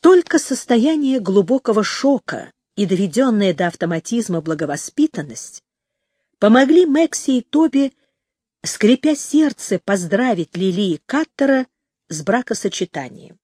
Только состояние глубокого шока и доведенная до автоматизма благовоспитанность помогли Мэкси и Тоби, скрипя сердце, поздравить Лили и Каттера с бракосочетанием.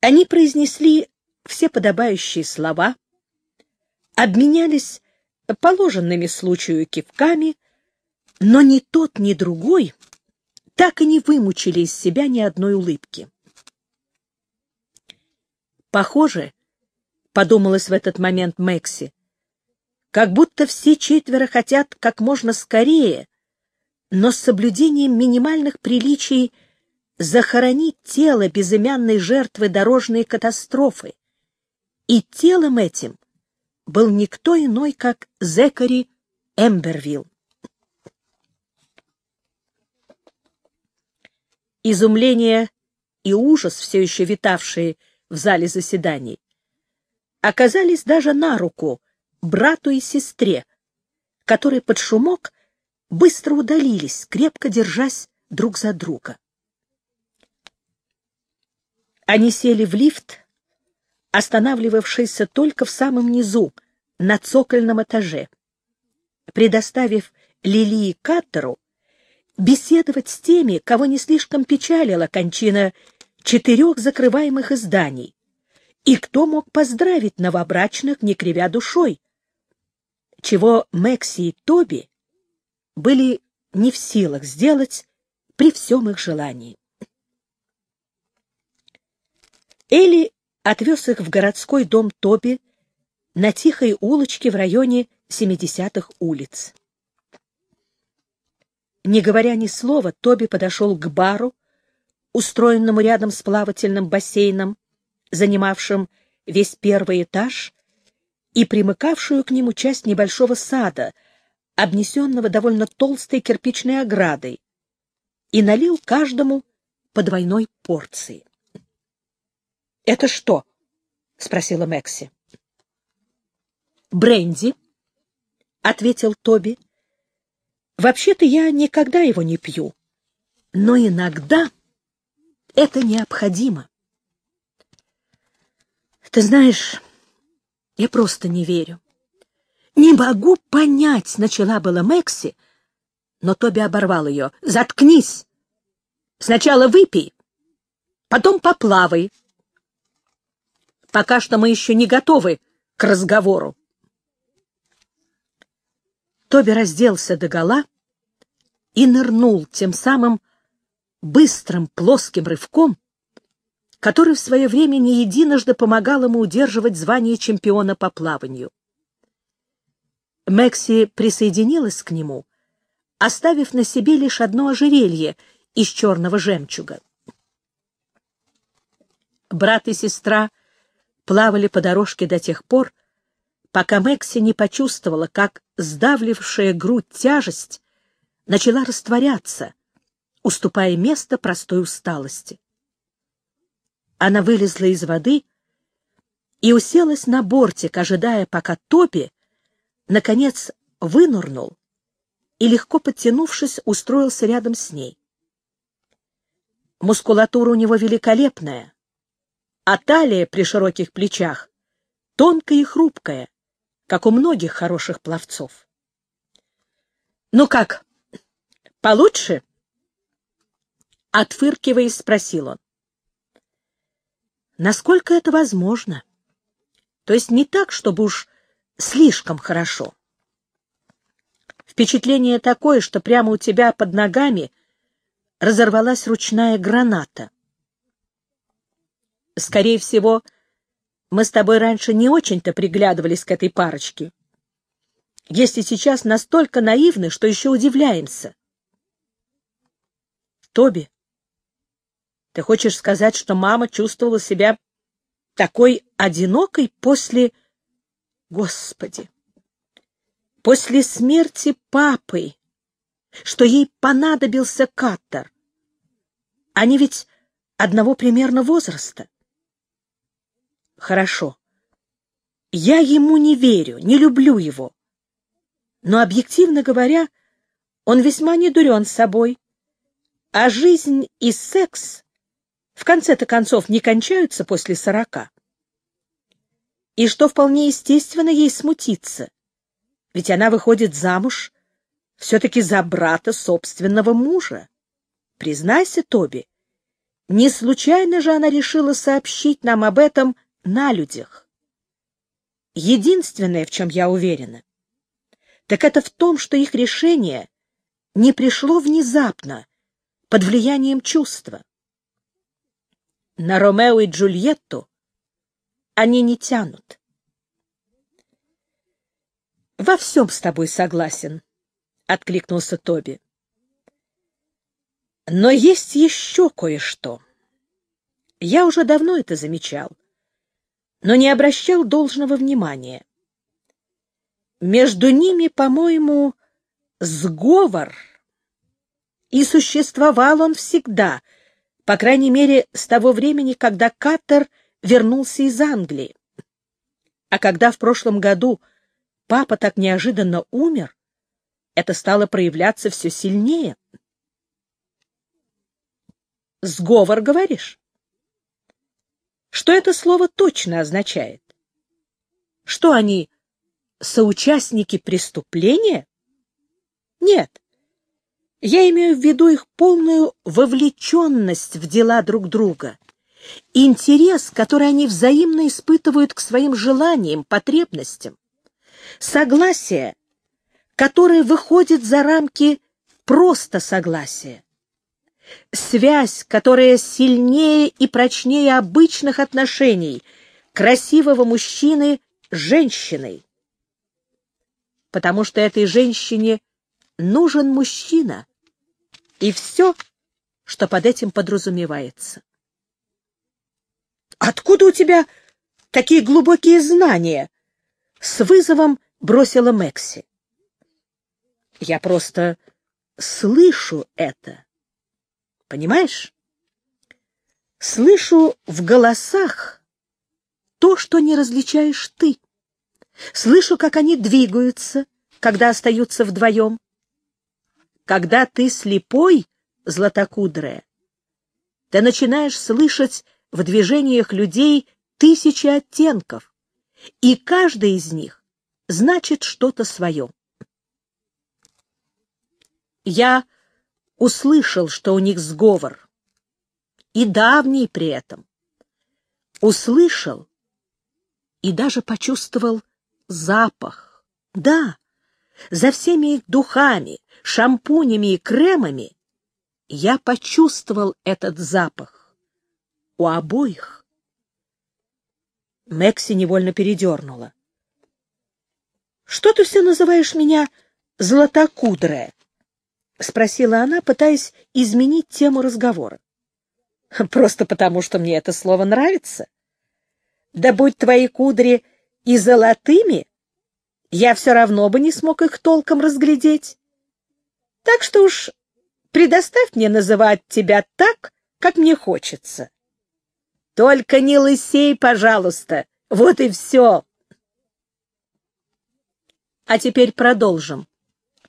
Они произнесли все подобающие слова, обменялись положенными случаю кивками, но ни тот, ни другой так и не вымучили из себя ни одной улыбки. Похоже, подумалось в этот момент Мэкси, как будто все четверо хотят как можно скорее, но с соблюдением минимальных приличий захоронить тело безымянной жертвы дорожной катастрофы. И телом этим был никто иной, как Зекари Эмбервилл. Изумление и ужас, все еще витавшие в зале заседаний, оказались даже на руку брату и сестре, которые под шумок быстро удалились, крепко держась друг за друга. Они сели в лифт, останавливавшийся только в самом низу, на цокольном этаже, предоставив Лили и Каттеру беседовать с теми, кого не слишком печалила кончина четырех закрываемых изданий, и кто мог поздравить новобрачных, не кривя душой, чего Мэкси и Тоби были не в силах сделать при всем их желании. Элли отвез их в городской дом Тоби на тихой улочке в районе 70-х улиц. Не говоря ни слова, Тоби подошел к бару, устроенному рядом с плавательным бассейном, занимавшим весь первый этаж и примыкавшую к нему часть небольшого сада, обнесенного довольно толстой кирпичной оградой, и налил каждому по двойной порции. — Это что? — спросила Мэкси. — Бренди, — ответил Тоби. Вообще-то я никогда его не пью, но иногда это необходимо. Ты знаешь, я просто не верю. Не могу понять, начала была Мэкси, но Тоби оборвал ее. Заткнись! Сначала выпей, потом поплавай. Пока что мы еще не готовы к разговору. Тоби разделся догола и нырнул тем самым быстрым плоским рывком, который в свое время не единожды помогал ему удерживать звание чемпиона по плаванию. Мэкси присоединилась к нему, оставив на себе лишь одно ожерелье из черного жемчуга. Брат и сестра плавали по дорожке до тех пор, пока Мэкси не почувствовала, как сдавлившая грудь тяжесть начала растворяться, уступая место простой усталости. Она вылезла из воды и уселась на бортик, ожидая, пока Топи, наконец, вынурнул и, легко подтянувшись, устроился рядом с ней. Мускулатура у него великолепная, а талия при широких плечах тонкая и хрупкая, как у многих хороших пловцов. «Ну как, получше?» Отфыркиваясь, спросил он. «Насколько это возможно? То есть не так, чтобы уж слишком хорошо?» Впечатление такое, что прямо у тебя под ногами разорвалась ручная граната. Скорее всего, мы с тобой раньше не очень-то приглядывались к этой парочке. Если сейчас настолько наивны, что еще удивляемся. Тоби, ты хочешь сказать, что мама чувствовала себя такой одинокой после... Господи! После смерти папы, что ей понадобился Каттер. Они ведь одного примерно возраста. Хорошо. Я ему не верю, не люблю его. Но, объективно говоря, он весьма недурен собой. А жизнь и секс в конце-то концов не кончаются после сорока. И что вполне естественно ей смутиться, ведь она выходит замуж все-таки за брата собственного мужа. Признайся, Тоби, не случайно же она решила сообщить нам об этом на людях. Единственное, в чем я уверена, так это в том, что их решение не пришло внезапно, под влиянием чувства. На Ромео и Джульетту они не тянут. «Во всем с тобой согласен», — откликнулся Тоби. «Но есть еще кое-что. Я уже давно это замечал, но не обращал должного внимания. Между ними, по-моему, сговор, и существовал он всегда — по крайней мере, с того времени, когда Каттер вернулся из Англии. А когда в прошлом году папа так неожиданно умер, это стало проявляться все сильнее. «Сговор, говоришь?» Что это слово точно означает? Что они соучастники преступления? Нет. Я имею в виду их полную вовлеченность в дела друг друга, интерес, который они взаимно испытывают к своим желаниям, потребностям, согласие, которое выходит за рамки просто согласия, связь, которая сильнее и прочнее обычных отношений красивого мужчины с женщиной, потому что этой женщине нужен мужчина и все, что под этим подразумевается. «Откуда у тебя такие глубокие знания?» — с вызовом бросила Мэкси. «Я просто слышу это. Понимаешь? Слышу в голосах то, что не различаешь ты. Слышу, как они двигаются, когда остаются вдвоем когда ты слепой, златокудрая, ты начинаешь слышать в движениях людей тысячи оттенков, и каждый из них значит что-то свое. Я услышал, что у них сговор, и давний при этом. Услышал и даже почувствовал запах. Да, за всеми их духами, шампунями и кремами, я почувствовал этот запах. У обоих. Мэкси невольно передернула. — Что ты все называешь меня златокудрая? — спросила она, пытаясь изменить тему разговора. — Просто потому, что мне это слово нравится. Да будь твои кудри и золотыми, я все равно бы не смог их толком разглядеть. Так что уж предоставь мне называть тебя так, как мне хочется. Только не лысей, пожалуйста, вот и все. А теперь продолжим.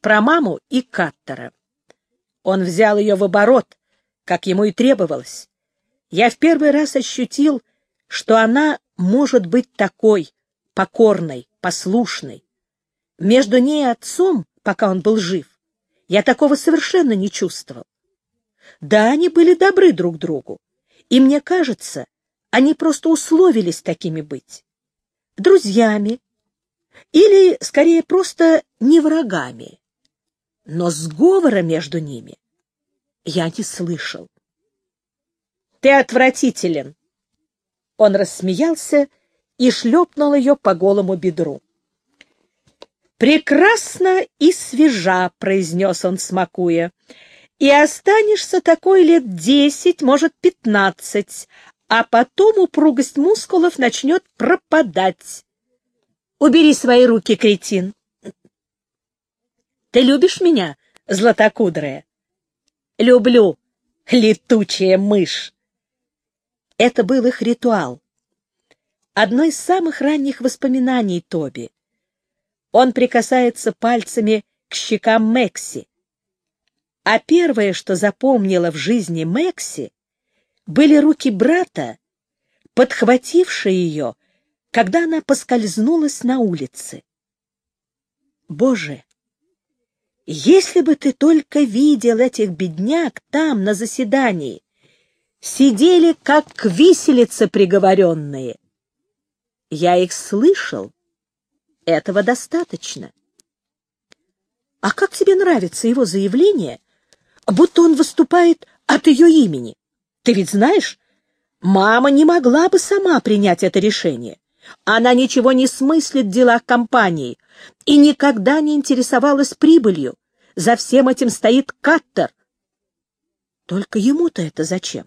Про маму и Каттера. Он взял ее в оборот, как ему и требовалось. Я в первый раз ощутил, что она может быть такой, покорной, послушной. Между ней и отцом, пока он был жив, я такого совершенно не чувствовал. Да, они были добры друг другу, и мне кажется, они просто условились такими быть. Друзьями, или, скорее, просто не врагами. Но сговора между ними я не слышал. «Ты отвратителен!» Он рассмеялся и шлепнул ее по голому бедру. «Прекрасно и свежа», — произнес он, смакуя, — «и останешься такой лет десять, может, пятнадцать, а потом упругость мускулов начнет пропадать. Убери свои руки, кретин». «Ты любишь меня, златокудрая?» «Люблю, летучая мышь». Это был их ритуал. Одно из самых ранних воспоминаний Тоби. Он прикасается пальцами к щекам Мэкси. А первое, что запомнила в жизни Мэкси, были руки брата, подхватившие ее, когда она поскользнулась на улице. Боже, если бы ты только видел этих бедняк там, на заседании, сидели, как виселицы приговоренные. Я их слышал. Этого достаточно. А как тебе нравится его заявление, будто он выступает от ее имени? Ты ведь знаешь, мама не могла бы сама принять это решение. Она ничего не смыслит в делах компании и никогда не интересовалась прибылью. За всем этим стоит Каттер. Только ему-то это зачем?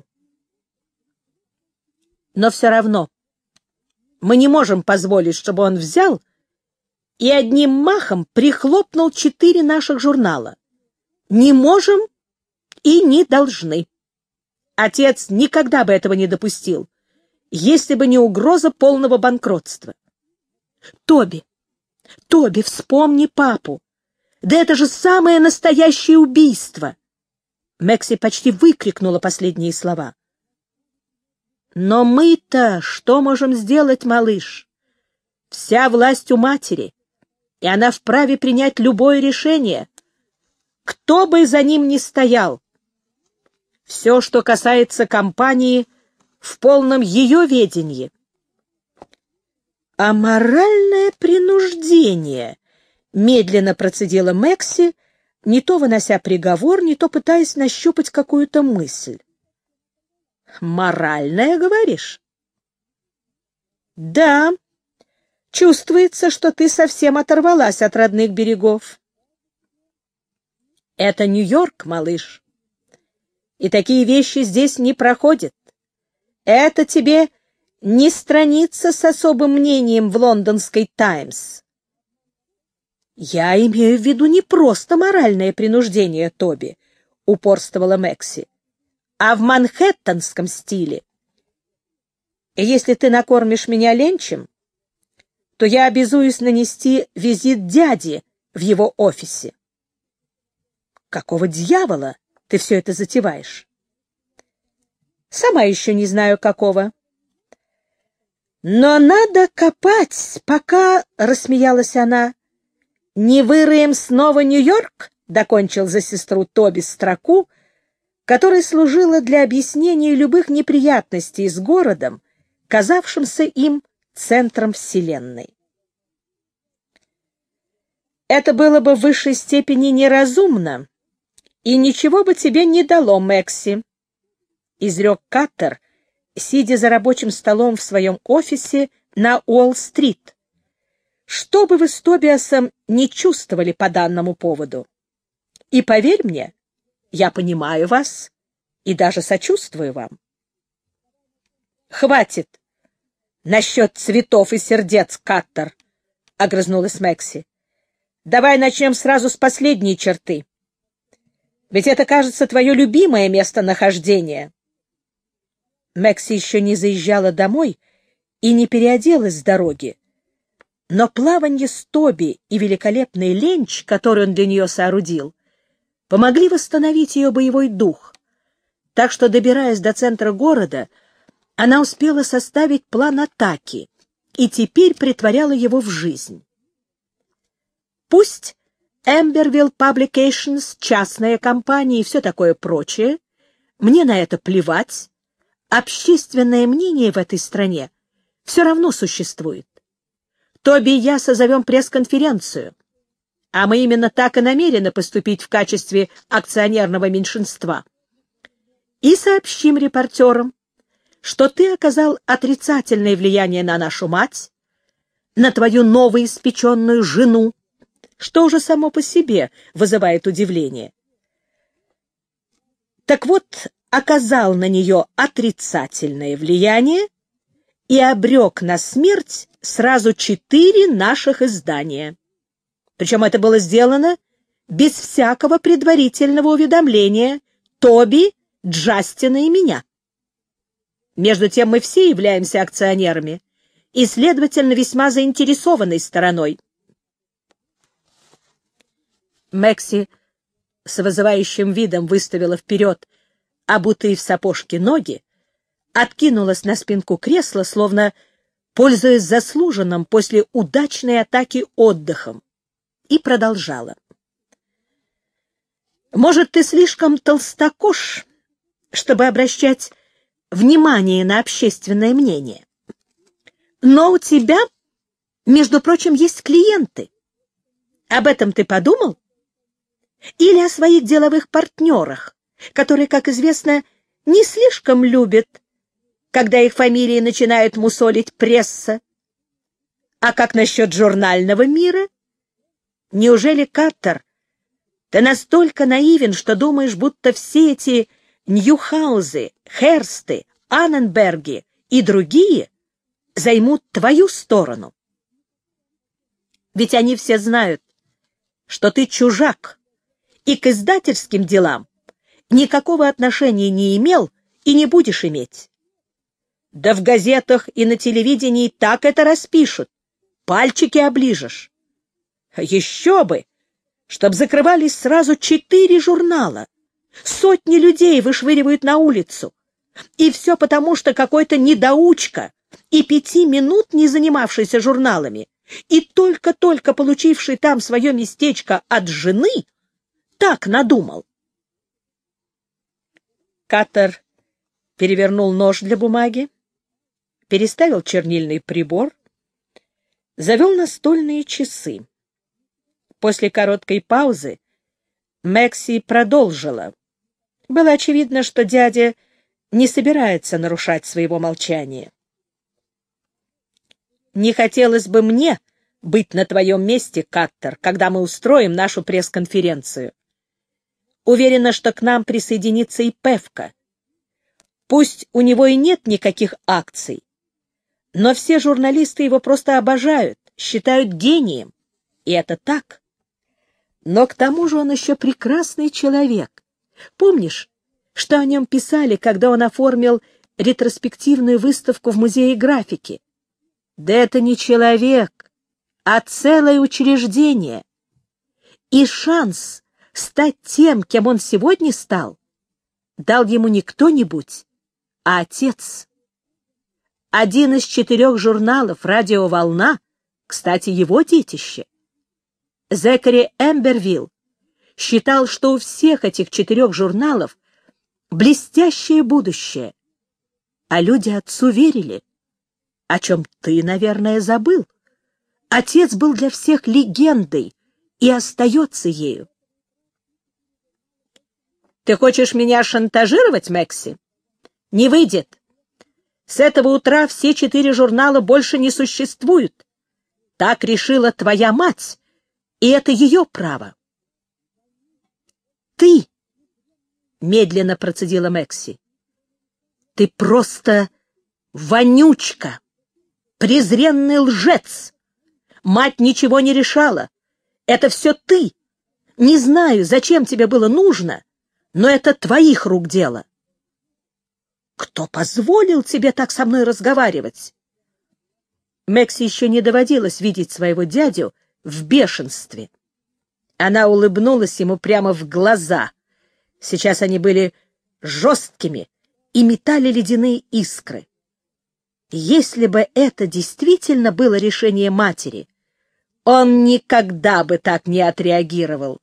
Но все равно мы не можем позволить, чтобы он взял и одним махом прихлопнул четыре наших журнала. Не можем и не должны. Отец никогда бы этого не допустил, если бы не угроза полного банкротства. Тоби, Тоби, вспомни папу. Да это же самое настоящее убийство. Мекси почти выкрикнула последние слова. Но мы-то что можем сделать, малыш? Вся власть у матери, и она вправе принять любое решение, кто бы за ним ни стоял. Все, что касается компании, в полном ее ведении. А моральное принуждение, медленно процедила Мекси, не то вынося приговор, не то пытаясь нащупать какую-то мысль. Моральная, говоришь? Да. Чувствуется, что ты совсем оторвалась от родных берегов. Это Нью-Йорк, малыш. И такие вещи здесь не проходят. Это тебе не страница с особым мнением в лондонской «Таймс». «Я имею в виду не просто моральное принуждение, Тоби», — упорствовала Мекси а в манхэттенском стиле. И если ты накормишь меня ленчем, то я обязуюсь нанести визит дяде в его офисе. Какого дьявола ты все это затеваешь? Сама еще не знаю, какого. Но надо копать, пока, — рассмеялась она, — не выроем снова Нью-Йорк, — докончил за сестру Тоби строку, которая служила для объяснения любых неприятностей с городом, казавшимся им центром Вселенной. Это было бы в высшей степени неразумно, и ничего бы тебе не дало, Мэкси, — изрек Каттер, сидя за рабочим столом в своем офисе на Уолл-стрит. Что бы вы с Тобиасом не чувствовали по данному поводу. И поверь мне, я понимаю вас и даже сочувствую вам. Хватит насчет цветов и сердец, Каттер, — огрызнулась Мэкси. Давай начнем сразу с последней черты. Ведь это, кажется, твое любимое местонахождение. Мэкси еще не заезжала домой и не переоделась с дороги. Но плаванье с Тоби и великолепный ленч, который он для нее соорудил, помогли восстановить ее боевой дух, так что, добираясь до центра города, она успела составить план атаки и теперь притворяла его в жизнь. Пусть Эмбервилл Publications, частная компания и все такое прочее, мне на это плевать, общественное мнение в этой стране все равно существует. Тоби и я созовем пресс-конференцию — а мы именно так и намерены поступить в качестве акционерного меньшинства. И сообщим репортерам, что ты оказал отрицательное влияние на нашу мать, на твою новоиспеченную жену, что уже само по себе вызывает удивление. Так вот, оказал на нее отрицательное влияние и обрек на смерть сразу четыре наших издания. Причем это было сделано без всякого предварительного уведомления Тоби, Джастина и меня. Между тем мы все являемся акционерами и, следовательно, весьма заинтересованной стороной. Мэкси с вызывающим видом выставила вперед обутые в сапожки ноги, откинулась на спинку кресла, словно пользуясь заслуженным после удачной атаки отдыхом, и продолжала. «Может, ты слишком толстокож, чтобы обращать внимание на общественное мнение? Но у тебя, между прочим, есть клиенты. Об этом ты подумал? Или о своих деловых партнерах, которые, как известно, не слишком любят, когда их фамилии начинают мусолить пресса? А как насчет журнального мира? Неужели, Каттер, ты настолько наивен, что думаешь, будто все эти Ньюхаузы, Херсты, Анненберги и другие займут твою сторону? Ведь они все знают, что ты чужак, и к издательским делам никакого отношения не имел и не будешь иметь. Да в газетах и на телевидении так это распишут, пальчики оближешь. Еще бы, чтоб закрывались сразу четыре журнала, сотни людей вышвыривают на улицу, и все потому, что какой-то недоучка и пяти минут не занимавшийся журналами, и только-только получивший там свое местечко от жены, так надумал. Катер перевернул нож для бумаги, переставил чернильный прибор, завел настольные часы. После короткой паузы Мэкси продолжила. Было очевидно, что дядя не собирается нарушать своего молчания. Не хотелось бы мне быть на твоем месте, Каттер, когда мы устроим нашу пресс-конференцию. Уверена, что к нам присоединится и Певка. Пусть у него и нет никаких акций, но все журналисты его просто обожают, считают гением. И это так. Но к тому же он еще прекрасный человек. Помнишь, что о нем писали, когда он оформил ретроспективную выставку в Музее графики? Да это не человек, а целое учреждение. И шанс стать тем, кем он сегодня стал, дал ему не кто-нибудь, а отец. Один из четырех журналов «Радиоволна», кстати, его детище. Зекари Эмбервилл считал, что у всех этих четырех журналов блестящее будущее, а люди отцу верили о чем ты, наверное, забыл. Отец был для всех легендой и остается ею. Ты хочешь меня шантажировать, Мэкси? Не выйдет. С этого утра все четыре журнала больше не существуют. Так решила твоя мать, и это ее право. Ты, — медленно процедила Мэкси, — ты просто вонючка презренный лжец! Мать ничего не решала. Это все ты. Не знаю, зачем тебе было нужно, но это твоих рук дело. Кто позволил тебе так со мной разговаривать? Мэкси еще не доводилось видеть своего дядю в бешенстве. Она улыбнулась ему прямо в глаза. Сейчас они были жесткими и метали ледяные искры. Если бы это действительно было решение матери, он никогда бы так не отреагировал.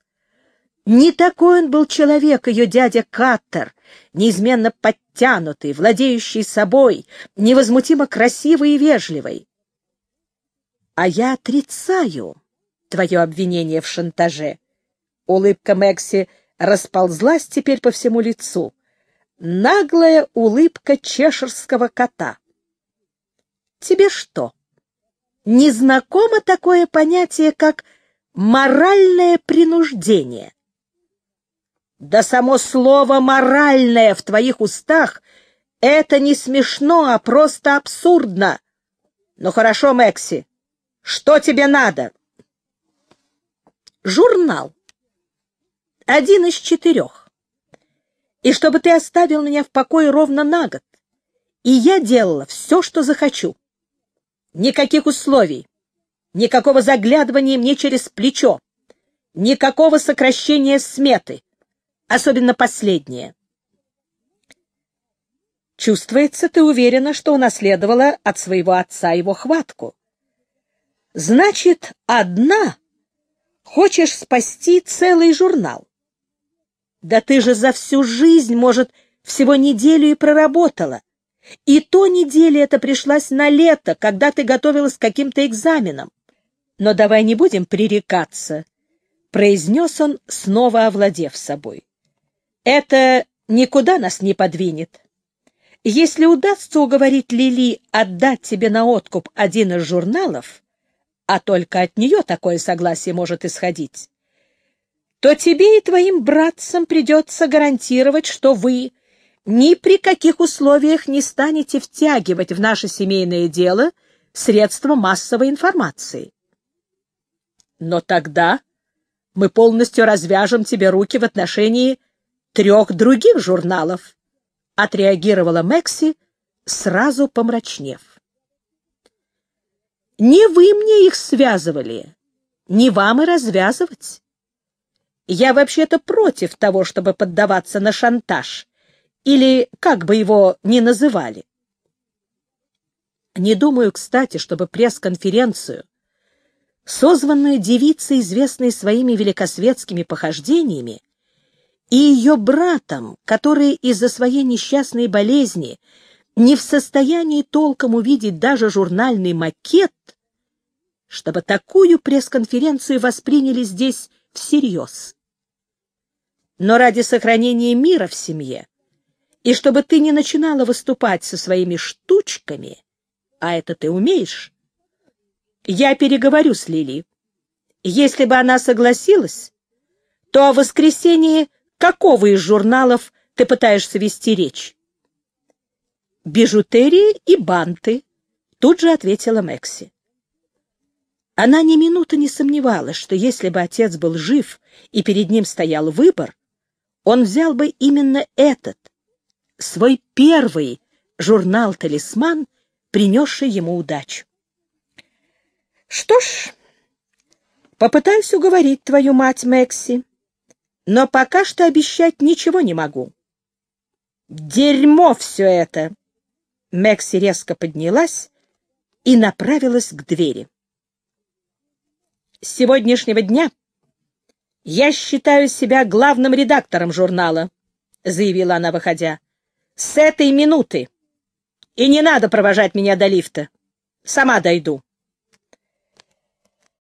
Не такой он был человек, ее дядя Каттер, неизменно подтянутый, владеющий собой, невозмутимо красивый и вежливый. А я отрицаю твое обвинение в шантаже. Улыбка Мэкси расползлась теперь по всему лицу. Наглая улыбка чешерского кота. Тебе что, не знакомо такое понятие, как моральное принуждение? Да само слово «моральное» в твоих устах — это не смешно, а просто абсурдно. Ну хорошо, Мэкси, что тебе надо? Журнал. Один из четырех. И чтобы ты оставил меня в покое ровно на год. И я делала все, что захочу. Никаких условий, никакого заглядывания мне через плечо, никакого сокращения сметы, особенно последнее. Чувствуется, ты уверена, что унаследовала от своего отца его хватку. Значит, одна хочешь спасти целый журнал. Да ты же за всю жизнь, может, всего неделю и проработала. И то неделя эта пришлась на лето, когда ты готовилась к каким-то экзаменам. Но давай не будем пререкаться, — произнес он, снова овладев собой. Это никуда нас не подвинет. Если удастся уговорить Лили отдать тебе на откуп один из журналов, а только от нее такое согласие может исходить, то тебе и твоим братцам придется гарантировать, что вы ни при каких условиях не станете втягивать в наше семейное дело средства массовой информации. Но тогда мы полностью развяжем тебе руки в отношении трех других журналов, отреагировала Мэкси, сразу помрачнев. Не вы мне их связывали, не вам и развязывать. Я вообще-то против того, чтобы поддаваться на шантаж, или как бы его ни называли. Не думаю, кстати, чтобы пресс-конференцию, созванную девицей, известной своими великосветскими похождениями, и ее братом, который из-за своей несчастной болезни не в состоянии толком увидеть даже журнальный макет, чтобы такую пресс-конференцию восприняли здесь всерьез. Но ради сохранения мира в семье и чтобы ты не начинала выступать со своими штучками, а это ты умеешь, я переговорю с Лили. Если бы она согласилась, то о воскресенье какого из журналов ты пытаешься вести речь? «Бижутерия и банты», — тут же ответила Мэкси. Она ни минуты не сомневалась, что если бы отец был жив и перед ним стоял выбор, он взял бы именно этот — свой первый журнал-талисман, принесший ему удачу. Что ж, попытаюсь уговорить твою мать, Мэкси, но пока что обещать ничего не могу. Дерьмо все это! Мэкси резко поднялась и направилась к двери. С сегодняшнего дня я считаю себя главным редактором журнала, заявила она, выходя. С этой минуты. И не надо провожать меня до лифта. Сама дойду.